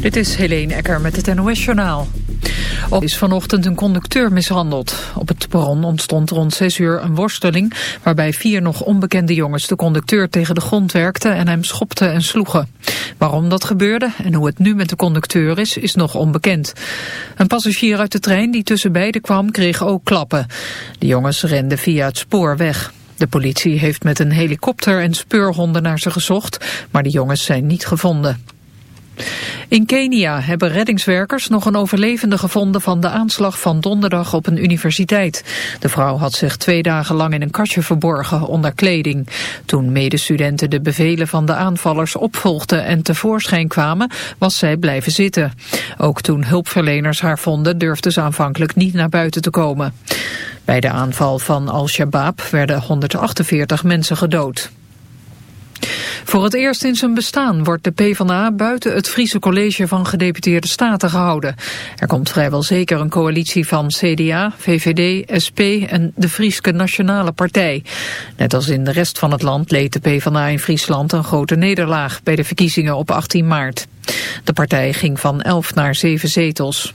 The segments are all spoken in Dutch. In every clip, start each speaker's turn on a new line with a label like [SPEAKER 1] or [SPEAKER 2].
[SPEAKER 1] Dit is Helene Ecker met het NOS-journaal. Op is vanochtend een conducteur mishandeld. Op het perron ontstond rond 6 uur een worsteling... waarbij vier nog onbekende jongens de conducteur tegen de grond werkten... en hem schopten en sloegen. Waarom dat gebeurde en hoe het nu met de conducteur is, is nog onbekend. Een passagier uit de trein die tussen beiden kwam kreeg ook klappen. De jongens renden via het spoor weg. De politie heeft met een helikopter en speurhonden naar ze gezocht... maar de jongens zijn niet gevonden. In Kenia hebben reddingswerkers nog een overlevende gevonden van de aanslag van donderdag op een universiteit. De vrouw had zich twee dagen lang in een kastje verborgen onder kleding. Toen medestudenten de bevelen van de aanvallers opvolgden en tevoorschijn kwamen, was zij blijven zitten. Ook toen hulpverleners haar vonden durfde ze aanvankelijk niet naar buiten te komen. Bij de aanval van Al-Shabaab werden 148 mensen gedood. Voor het eerst in zijn bestaan wordt de PvdA buiten het Friese College van Gedeputeerde Staten gehouden. Er komt vrijwel zeker een coalitie van CDA, VVD, SP en de Frieske Nationale Partij. Net als in de rest van het land leed de PvdA in Friesland een grote nederlaag bij de verkiezingen op 18 maart. De partij ging van 11 naar 7 zetels.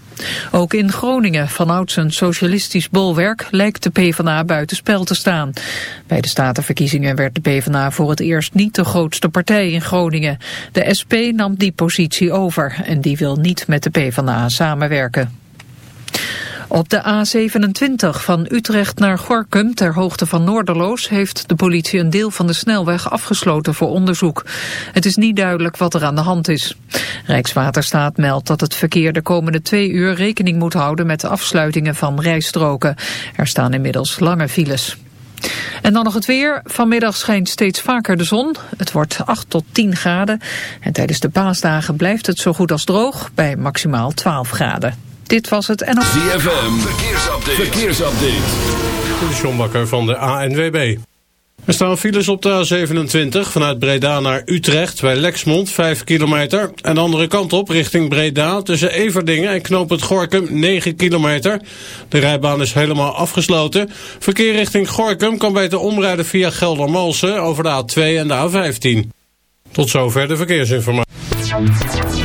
[SPEAKER 1] Ook in Groningen, vanouds een socialistisch bolwerk, lijkt de PvdA buitenspel te staan. Bij de statenverkiezingen werd de PvdA voor het eerst niet de grootste partij in Groningen. De SP nam die positie over en die wil niet met de PvdA samenwerken. Op de A27 van Utrecht naar Gorkum ter hoogte van Noorderloos heeft de politie een deel van de snelweg afgesloten voor onderzoek. Het is niet duidelijk wat er aan de hand is. Rijkswaterstaat meldt dat het verkeer de komende twee uur rekening moet houden met de afsluitingen van rijstroken. Er staan inmiddels lange files. En dan nog het weer. Vanmiddag schijnt steeds vaker de zon. Het wordt 8 tot 10 graden. En tijdens de paasdagen blijft het zo goed als droog bij maximaal 12 graden. Dit was het en...
[SPEAKER 2] ZFM, verkeersupdate. verkeersupdate.
[SPEAKER 3] De John Bakker van de ANWB. Er staan files op de A27 vanuit Breda naar Utrecht bij Lexmond 5 kilometer. En de andere kant op richting Breda tussen Everdingen en Knoop het Gorkum 9 kilometer. De rijbaan is helemaal afgesloten. Verkeer richting Gorkum kan beter omrijden via Geldermalsen over de A2 en de A15. Tot zover de verkeersinformatie.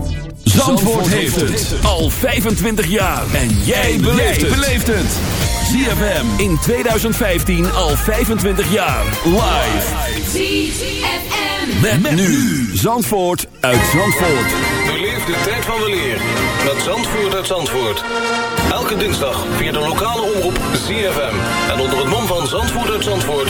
[SPEAKER 2] Zandvoort, heeft het al 25 jaar. En jij beleeft het. ZFM in 2015 al 25 jaar. Live.
[SPEAKER 4] ZFM.
[SPEAKER 2] Met, nu. Zandvoort uit Zandvoort.
[SPEAKER 5] Beleef de tijd van de leer. Met Zandvoort uit Zandvoort. Elke dinsdag via de lokale omroep ZFM. En onder het mom van Zandvoort uit Zandvoort...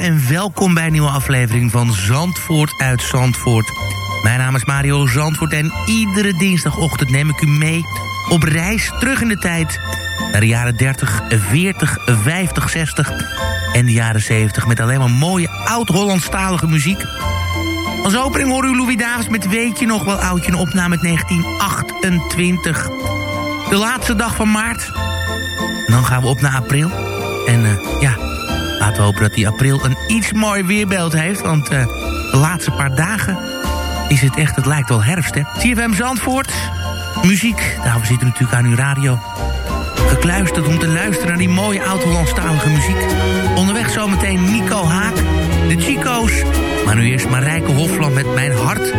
[SPEAKER 6] En welkom bij een nieuwe aflevering van Zandvoort uit Zandvoort. Mijn naam is Mario Zandvoort en iedere dinsdagochtend neem ik u mee op reis terug in de tijd... naar de jaren 30, 40, 50, 60 en de jaren 70... met alleen maar mooie oud-Hollandstalige muziek. Als opening horen u Louis Davis met Weet je nog wel oudje... een opname uit 1928. De laatste dag van maart. En dan gaan we op naar april. En eh, ja, laten we hopen dat die april een iets mooi weerbeeld heeft. Want eh, de laatste paar dagen is het echt, het lijkt wel herfst, hè. CFM Zandvoort, muziek, daarvoor zit u natuurlijk aan uw radio. Gekluisterd om te luisteren naar die mooie oud-Hollandstalige muziek. Onderweg zometeen Nico Haak, de Chico's. Maar nu eerst Marijke Hofland met Mijn Hart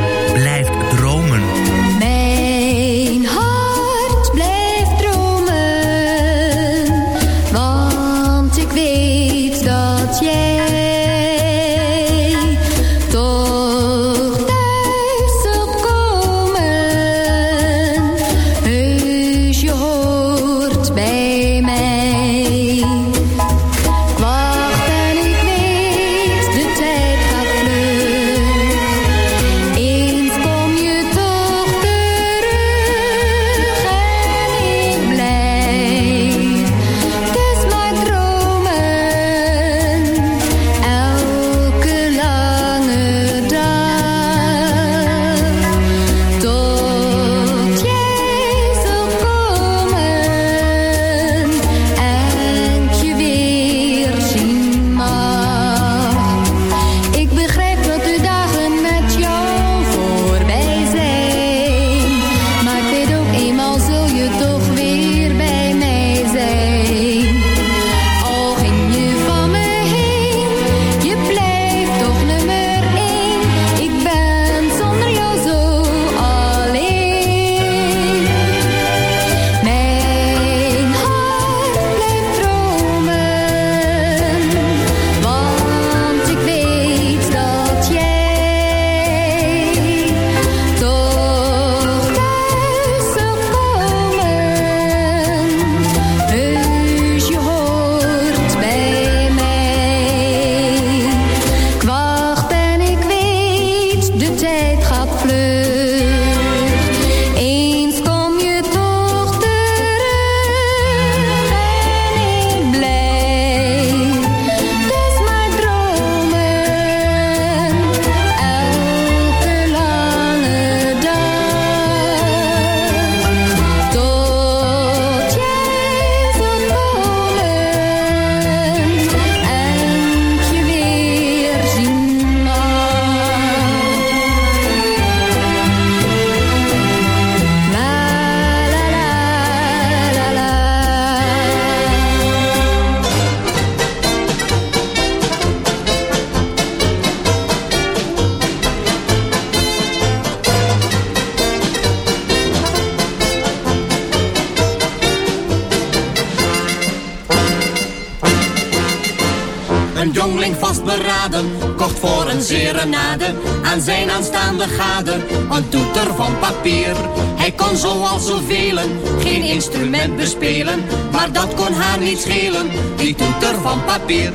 [SPEAKER 7] aan zijn aanstaande gade een toeter van papier. Hij kon zoals zoveel geen instrument bespelen, maar dat kon haar niet schelen, die toeter van papier.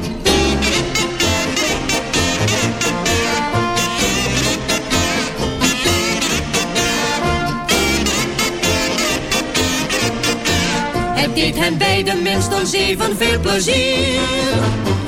[SPEAKER 7] Het deed hen beiden minstens even veel plezier.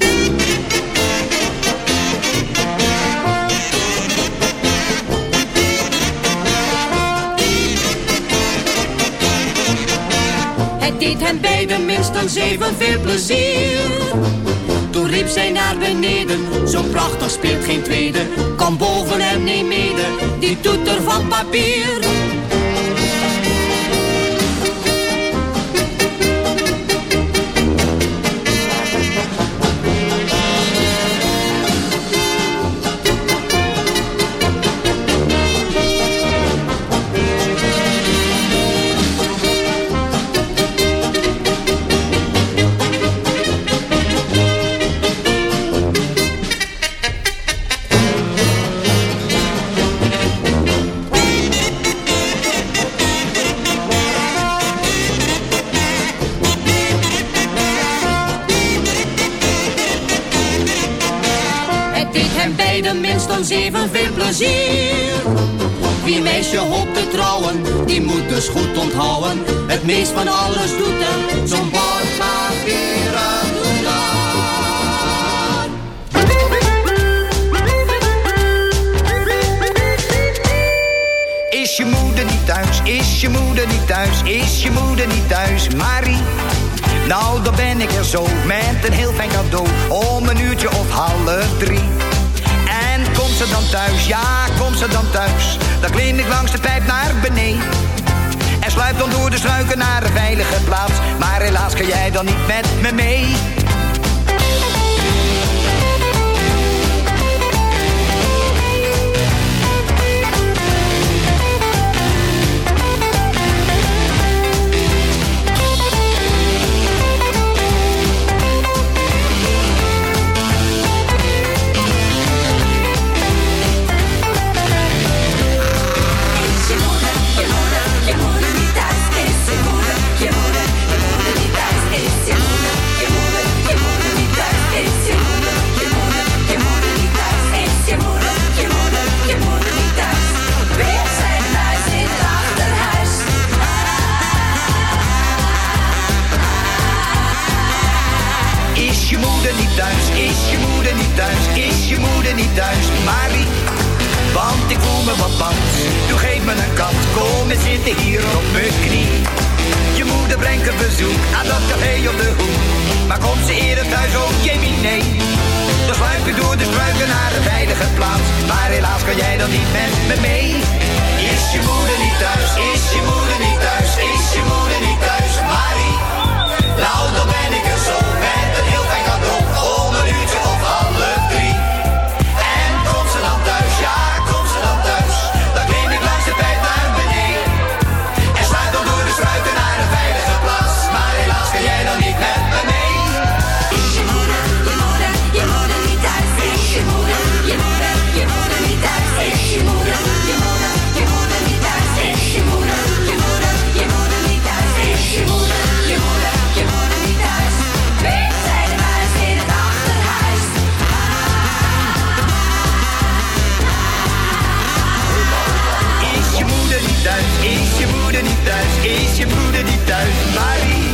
[SPEAKER 7] Beiden minstens evenveel plezier. Toen riep zij naar beneden, zo prachtig speelt geen tweede. Kom boven en neem mede, die toeter van papier. Evenveel plezier. Wie meisje hoopt te trouwen, die moet dus goed onthouden. Het meest van alles doet er zo'n bordpapieren doenaar.
[SPEAKER 8] Is je moeder niet thuis? Is je moeder niet thuis? Is je moeder niet thuis? Marie? Nou, dan ben ik er zo met een heel fijn cadeau om een uurtje of half drie. Ze dan thuis? Ja, komt ze dan thuis? Dan klim ik langs de pijp naar beneden. En sluip dan door de struiken naar een veilige plaats. Maar helaas kan jij dan niet met me mee. Thuis? Is je moeder niet thuis? Marie, want ik voel me wat bang. Doe geef me een kat, kom en zitten hier op mijn knie. Je moeder brengt een bezoek aan dat café op de hoek. Maar komt ze eerder thuis, oh Jamie, nee. Dan sluip ik door de struiken naar een veilige plaats. Maar helaas kan jij dan niet met me mee. Is je moeder niet thuis? Is je moeder niet thuis? Is je moeder niet thuis? Marie, nou dan ben ik er zo met een heel fijn Is je moeder niet thuis? Is je moeder niet thuis? Marie,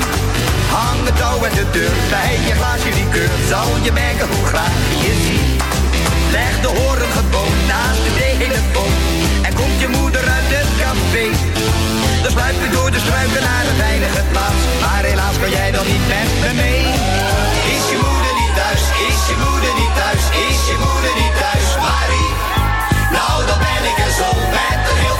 [SPEAKER 8] hang het touw en de deur. Bij je glaasje keur? zal je merken hoe graag je ziet. Leg de horen naast de telefoon. En komt je moeder uit het café. Dan sluip je door de struiken naar een veilige plaats. Maar helaas kan jij dan niet met me mee. Is je moeder niet thuis? Is je moeder niet thuis? Is je moeder niet thuis? Marie, nou dan ben ik er zo met een heel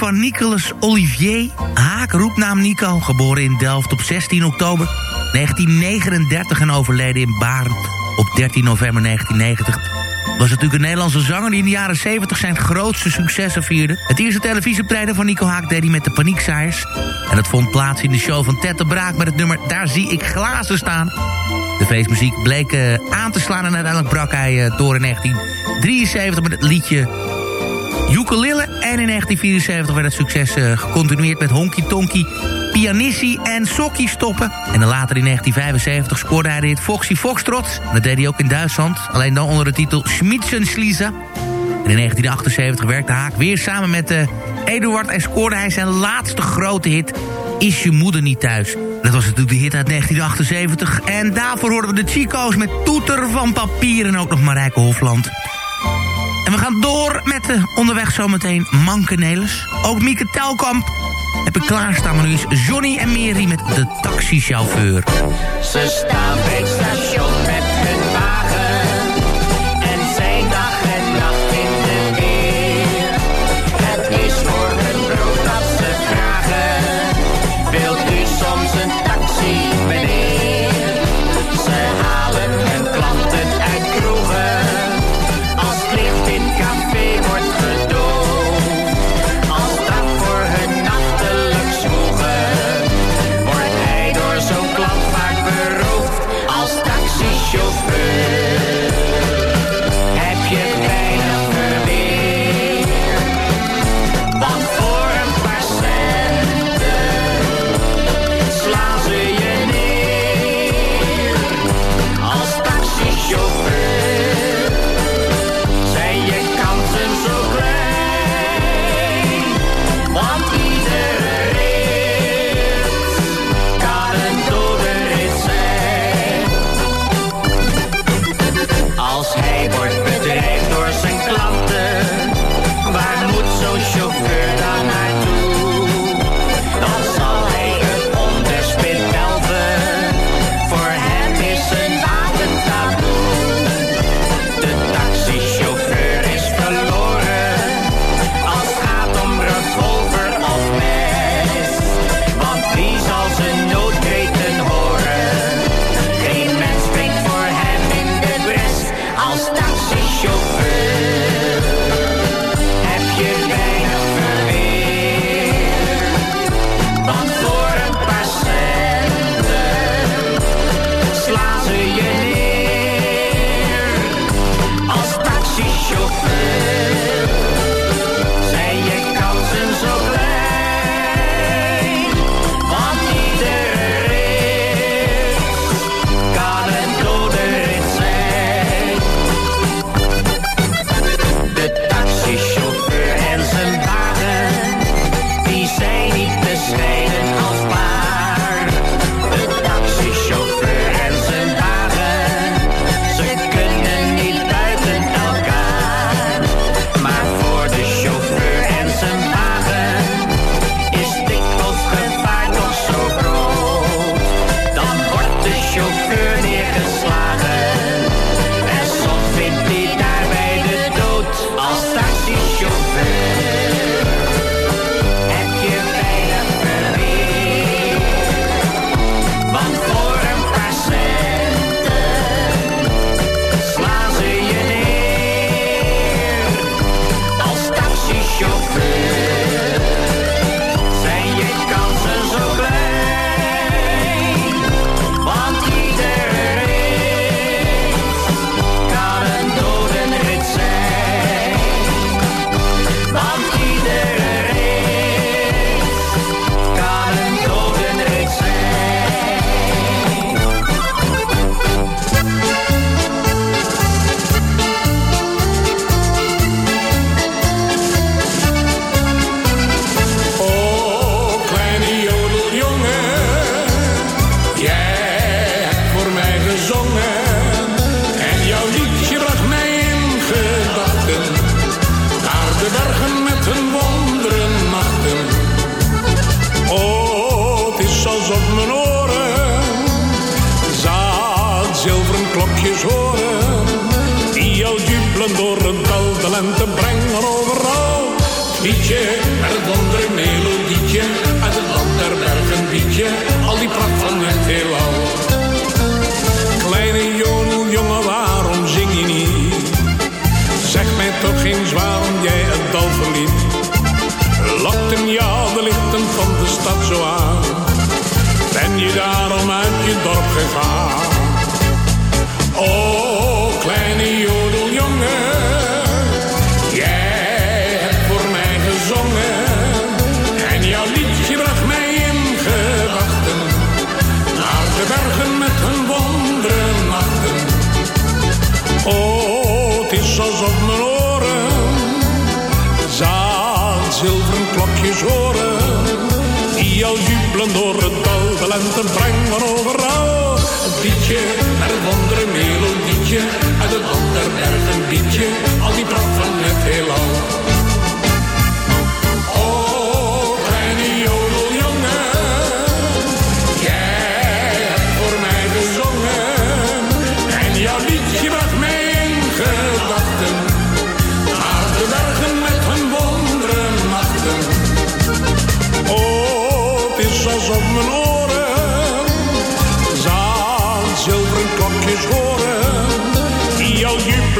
[SPEAKER 6] van Nicolas Olivier, Haak, roepnaam Nico, geboren in Delft op 16 oktober 1939 en overleden in Baren op 13 november 1990. Was natuurlijk een Nederlandse zanger die in de jaren 70 zijn grootste successen vierde. Het eerste televisieoptreden van Nico Haak deed hij met de Paniekzaaiers. En dat vond plaats in de show van Ted de Braak met het nummer Daar zie ik glazen staan. De feestmuziek bleek eh, aan te slaan en uiteindelijk brak hij eh, door in 1973 met het liedje Ukulele. En in 1974 werd het succes eh, gecontinueerd met Honky Tonky, Pianissi en Sokkie stoppen. En dan later in 1975 scoorde hij de hit Foxy Foxtrot. Dat deed hij ook in Duitsland, alleen dan onder de titel Schmitzenschliezen. En in 1978 werkte Haak weer samen met uh, Eduard en scoorde hij zijn laatste grote hit... Is je moeder niet thuis? Dat was natuurlijk de hit uit 1978. En daarvoor hoorden we de Chico's met Toeter van Papier en ook nog Marijke Hofland. We gaan door met de onderweg zometeen Mankenelis. Ook Mieke Telkamp heb ik klaarstaan. Maar nu is Johnny en Mary met de taxichauffeur.
[SPEAKER 9] Ze staan bij het station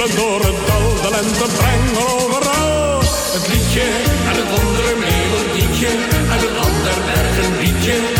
[SPEAKER 9] door
[SPEAKER 10] het dal, de lente brengen overal. Het liedje en het wondere melodietje, en het ander bergen liedje,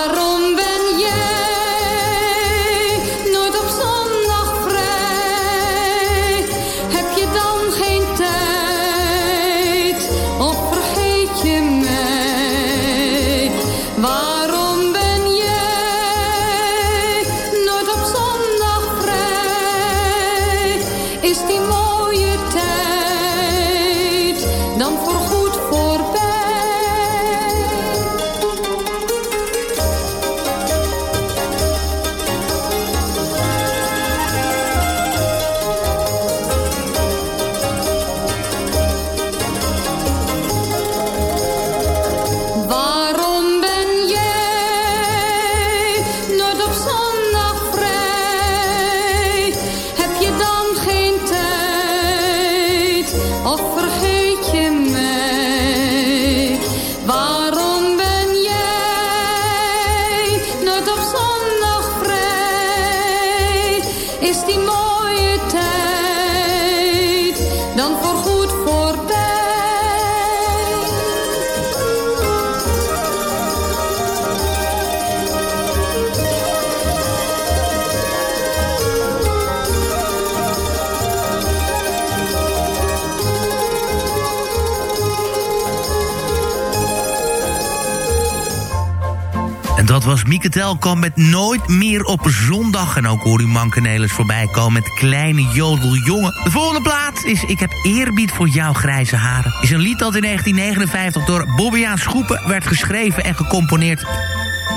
[SPEAKER 6] dat was Mieke Telkamp met Nooit meer op zondag. En ook hoor u Mankenelis voorbij komen met Kleine Jodeljongen. De volgende plaat is Ik heb eerbied voor jouw grijze haren. Is een lied dat in 1959 door Bobbejaan Schoepen werd geschreven en gecomponeerd.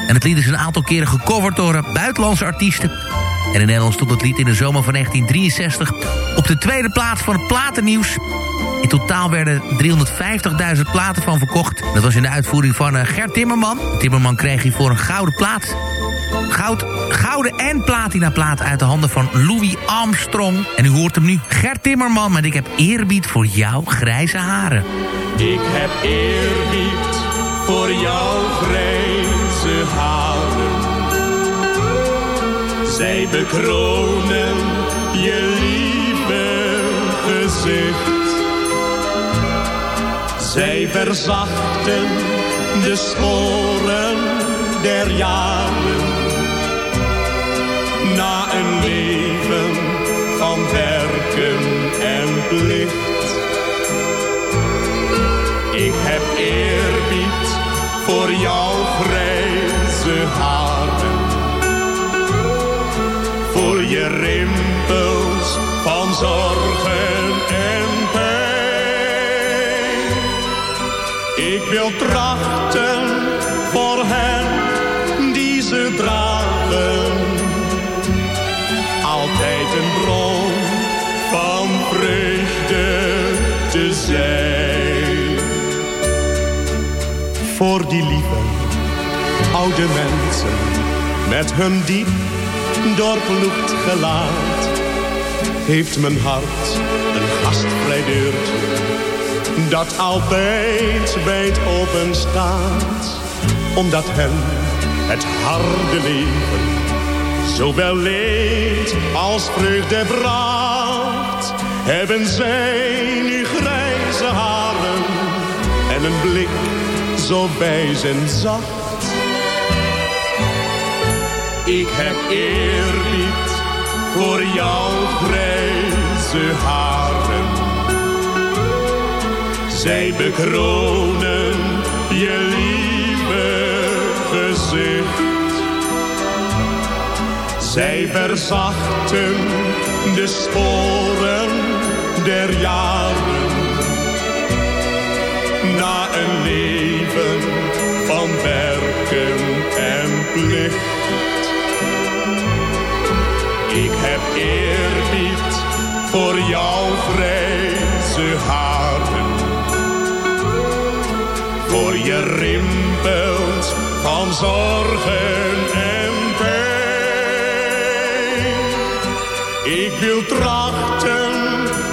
[SPEAKER 6] En het lied is een aantal keren gecoverd door eh, buitenlandse artiesten. En in Nederland stond het lied in de zomer van 1963 op de tweede plaats van het platennieuws. In totaal werden 350.000 platen van verkocht. Dat was in de uitvoering van eh, Gert Timmerman. Timmerman kreeg hiervoor een gouden plaat. Goud, gouden en platina plaat uit de handen van Louis Armstrong. En u hoort hem nu, Gert Timmerman, met Ik heb eerbied voor jouw grijze haren.
[SPEAKER 11] Ik heb eerbied voor jouw grijze haren. Zij bekronen je lieve gezicht. Zij verzachten de sporen der jaren. Na werken en plicht. Ik heb eerbied voor jouw grijze haren. Voor je rimpels van zorgen en Ik wil trachten voor hen die ze dragen. Altijd een bron van vreugde te zijn. Voor die lieve oude mensen met hun diep doorploegd gelaat. Heeft mijn hart een gastvrij deurtje dat altijd wijd open staat. Omdat hen het harde leven zowel leed als vreugde bracht. Hebben zij nu grijze haren en een blik zo wijs zacht. Ik heb eerbied voor jouw grijze haren. Zij bekronen je lieve gezicht. Zij verzachten de sporen der jaren. Na een leven van werken en plicht. Ik heb eerbied voor jouw grijze. Voor je rimpels van zorgen en pijn. Ik wil trachten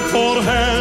[SPEAKER 11] voor hen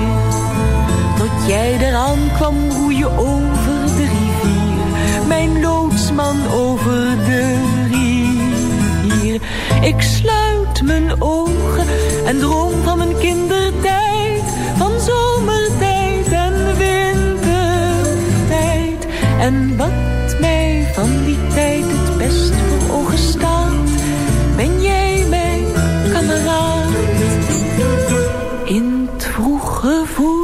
[SPEAKER 12] Jij eraan kwam roeien over de rivier. Mijn loodsman over de rivier. Ik sluit mijn ogen en droom van mijn kindertijd. Van zomertijd en wintertijd. En wat mij van die tijd het best voor ogen staat. Ben jij mijn kameraad? In het vroege voorjaar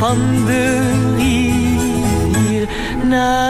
[SPEAKER 12] van de rivier? Na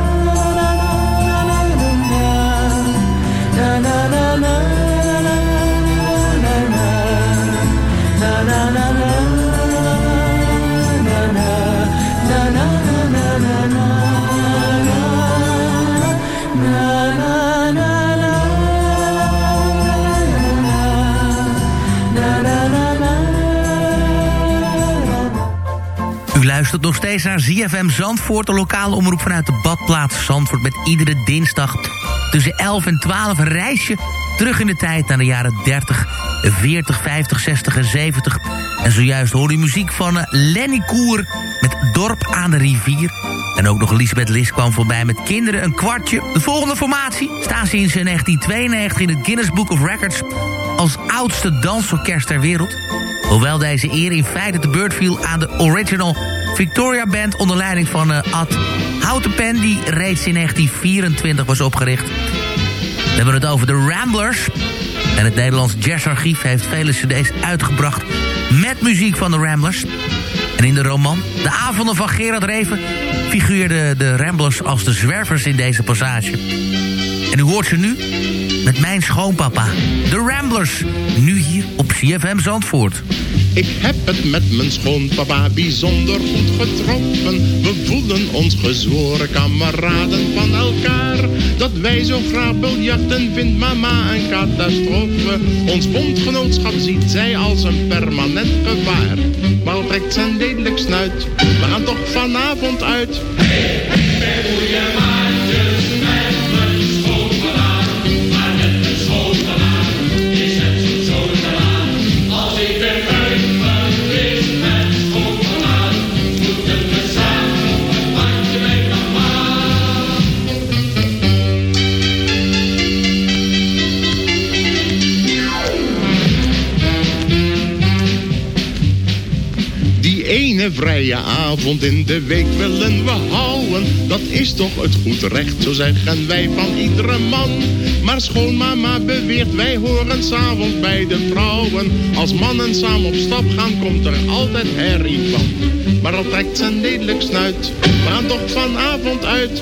[SPEAKER 6] luistert nog steeds naar ZFM Zandvoort, de lokale omroep vanuit de badplaats Zandvoort... met iedere dinsdag tussen 11 en 12 een reisje terug in de tijd naar de jaren 30, 40, 50, 60 en 70. En zojuist hoorde u muziek van eh, Lenny Koer met Dorp aan de Rivier. En ook nog Elisabeth Lis kwam voorbij met Kinderen een kwartje. De volgende formatie staat sinds 1992 in het Guinness Book of Records... als oudste dansorkest ter wereld. Hoewel deze eer in feite te beurt viel aan de original Victoria Band... onder leiding van uh, Ad Houtenpen, die reeds in 1924 was opgericht. We hebben het over de Ramblers. En het Nederlands Jazzarchief heeft vele cd's uitgebracht... met muziek van de Ramblers. En in de roman De Avonden van Gerard Reven... figureerden de Ramblers als de zwervers in deze passage. En u hoort ze nu met mijn schoonpapa. De Ramblers, nu hier op CFM Zandvoort.
[SPEAKER 13] Ik heb het met mijn schoonpapa bijzonder goed getroffen. We voelen ons gezworen kameraden van elkaar. Dat wij zo graag biljarten vindt mama een catastrofe. Ons bondgenootschap ziet zij als een permanent gevaar. Maar al trekt zijn lelijk snuit, we gaan toch vanavond uit. Hey, hey, een vrije avond in de week willen we houden. Dat is toch het goed recht, zo zeggen wij van iedere man. Maar schoonmama beweert, wij horen s'avonds bij de vrouwen. Als mannen samen op stap gaan, komt er altijd herrie van. Maar al trekt ze lelijk snuit, we gaan toch vanavond uit.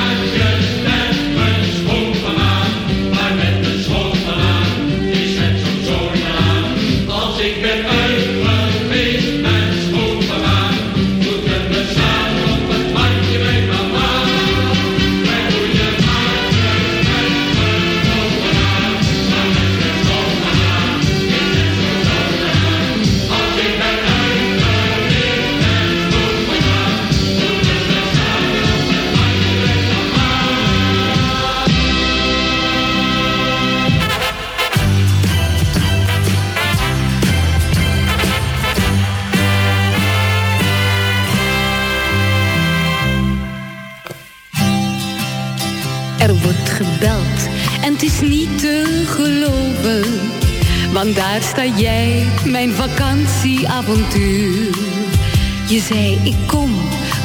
[SPEAKER 14] sta jij, mijn vakantieavontuur. Je zei ik kom,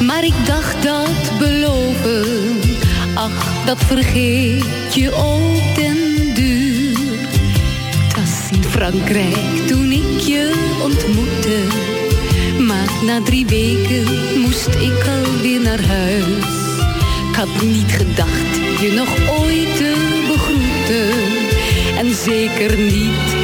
[SPEAKER 14] maar ik dacht dat beloven. Ach, dat vergeet je op den duur. Het was in Frankrijk toen ik je ontmoette. Maar na drie weken moest ik alweer naar huis. Ik had niet gedacht je nog ooit te begroeten. En zeker niet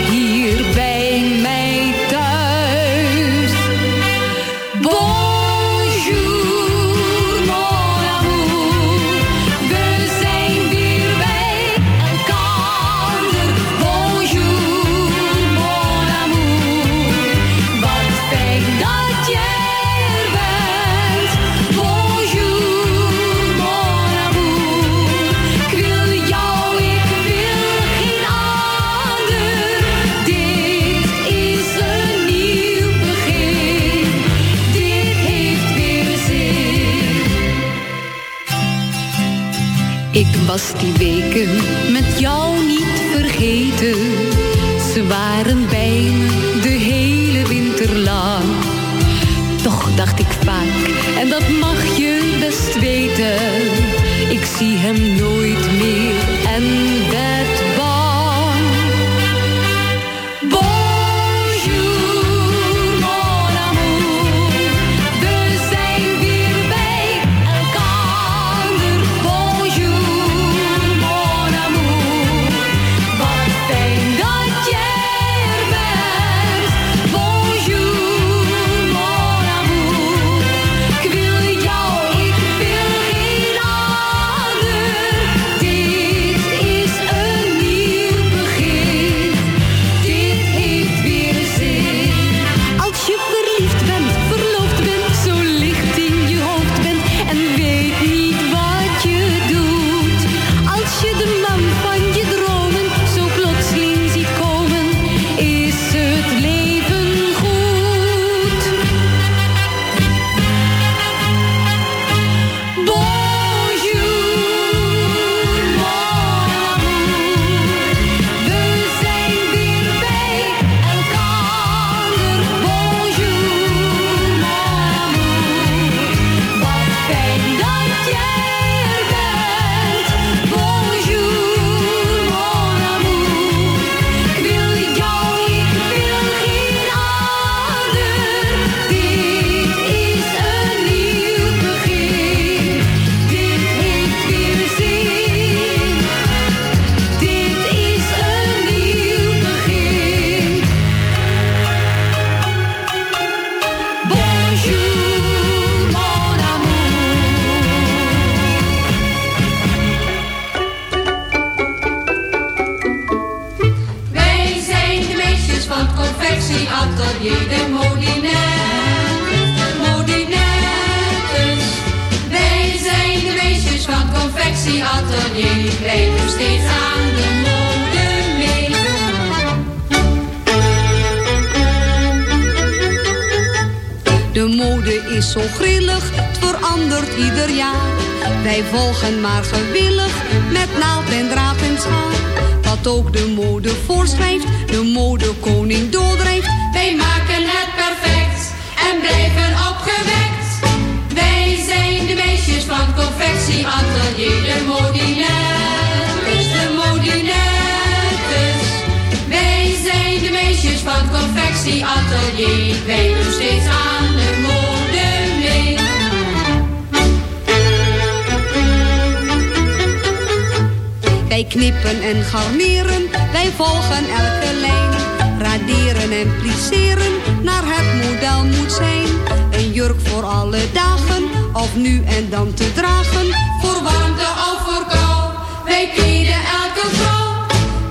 [SPEAKER 15] voor alle dagen, of nu en dan te dragen.
[SPEAKER 14] Voor warmte of voor kou, wij kleden elke vrouw.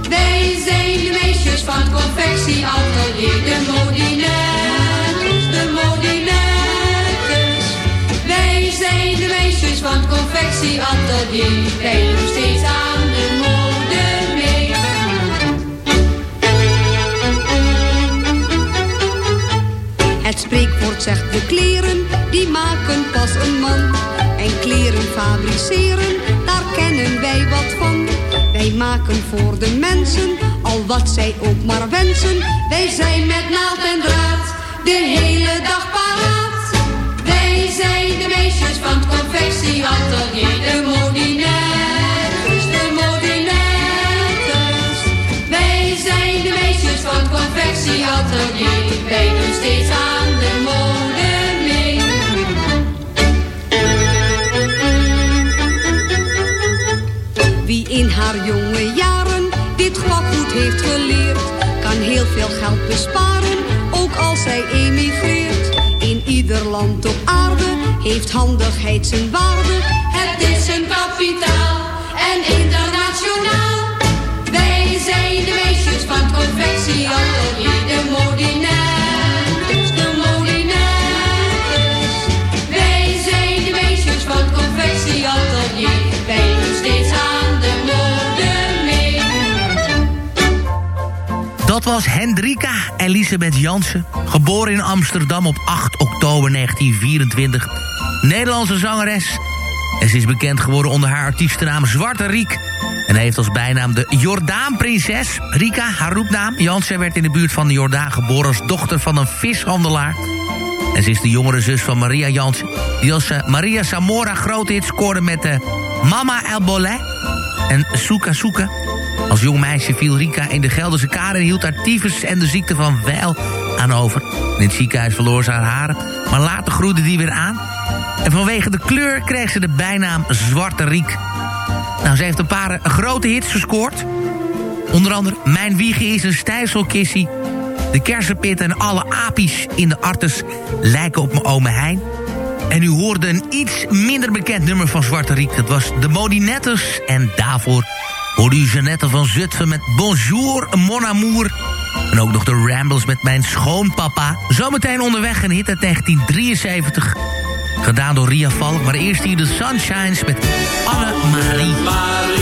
[SPEAKER 14] Wij zijn de meisjes van het confectieatelier, de modinettes, de modinettes. Wij zijn de meisjes van het confectieatelier, wij doen steeds
[SPEAKER 15] zegt de kleren, die maken pas een man. En kleren fabriceren, daar kennen wij wat van. Wij maken voor de mensen, al wat zij ook maar wensen.
[SPEAKER 14] Wij zijn met naald en draad, de hele dag paraat. Wij zijn de meisjes van het confectieatelier, de modinettes, de modinettes. Wij zijn de meisjes van het confectieatelier, wij doen steeds aan de
[SPEAKER 15] veel geld besparen, ook als zij emigreert. In ieder land op aarde heeft handigheid zijn waarde.
[SPEAKER 14] Het is een kapitaal en internationaal. Wij zijn de meisjes van het confectieatelier,
[SPEAKER 6] Dat was Hendrika Elisabeth Jansen. Geboren in Amsterdam op 8 oktober 1924. Nederlandse zangeres. En ze is bekend geworden onder haar artiestennaam Zwarte Riek. En heeft als bijnaam de Jordaanprinses. Rika, haar roepnaam. Jansen werd in de buurt van de Jordaan geboren als dochter van een vishandelaar. En ze is de jongere zus van Maria Jansen. Die als eh, Maria Zamora grote hit scoorde met eh, Mama El Bolet en Soeka Soeka. Als jong meisje viel Rika in de Gelderse kade en hield haar tyfus en de ziekte van Weil aan over. In het ziekenhuis verloor ze haar haren, maar later groeide die weer aan. En vanwege de kleur kreeg ze de bijnaam Zwarte Riek. Nou, ze heeft een paar grote hits gescoord. Onder andere Mijn wiegje is een stijfselkissie. De kersenpit en alle apies in de artes lijken op mijn ome Hein. En u hoorde een iets minder bekend nummer van Zwarte Riek. Dat was de Modinettes. En daarvoor hoorde u Jeannette van Zutphen met Bonjour Mon Amour. En ook nog de Rambles met mijn schoonpapa. Zometeen onderweg een hit uit 1973. Gedaan door Ria Valk. Maar eerst hier de Sunshines met Anne-Marie.
[SPEAKER 16] Marie,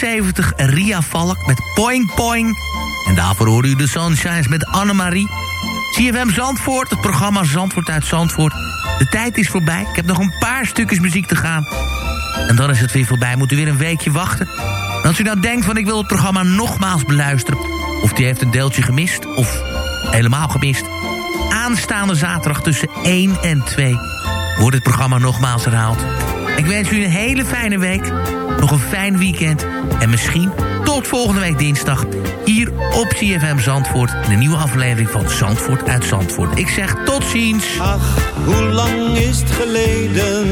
[SPEAKER 6] 1973 Ria Valk met Poing Poing. En daarvoor hoorde u de Sunshines met Annemarie. CFM Zandvoort, het programma Zandvoort uit Zandvoort. De tijd is voorbij. Ik heb nog een paar stukjes muziek te gaan. En dan is het weer voorbij. Moet u weer een weekje wachten. En als u nou denkt van ik wil het programma nogmaals beluisteren... of die heeft een deeltje gemist, of helemaal gemist... aanstaande zaterdag tussen 1 en 2 wordt het programma nogmaals herhaald. Ik wens u een hele fijne week, nog een fijn weekend... en misschien tot volgende week dinsdag hier op CFM Zandvoort... een nieuwe aflevering van Zandvoort uit Zandvoort. Ik zeg tot ziens.
[SPEAKER 17] Ach, hoe lang is het geleden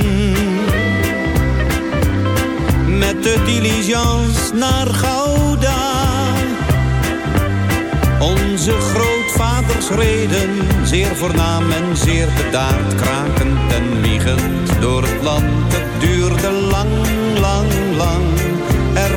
[SPEAKER 17] met de diligence naar Gouda. Onze grootvaders reden, zeer voornaam en zeer bedaard, krakend en wiegend door het land. Het duurde lang,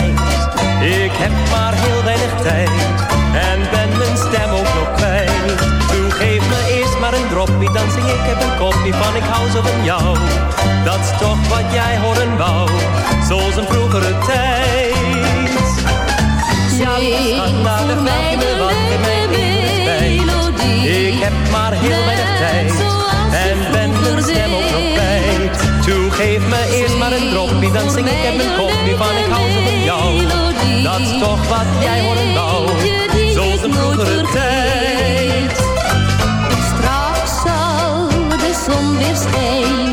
[SPEAKER 14] Ik
[SPEAKER 18] heb maar heel weinig tijd en ben mijn stem ook nog kwijt. Doe, geef me eerst maar een droppie, dan zing ik heb een kopje van ik hou zo van jou. Dat is toch wat jij horen wou, zoals een vroegere tijd. Ja, schat, vraag je me wat, geef me even respijt. Ik heb maar heel weinig tijd en ben mijn stem ook nog kwijt. Toe, geef me eerst maar een droppie, dan zing ik heb een kopje van ik hou zo van jou. Dat is toch wat jij horen wou, zoals een vroegere tijd.
[SPEAKER 14] Straks zal de zon weer schijnen.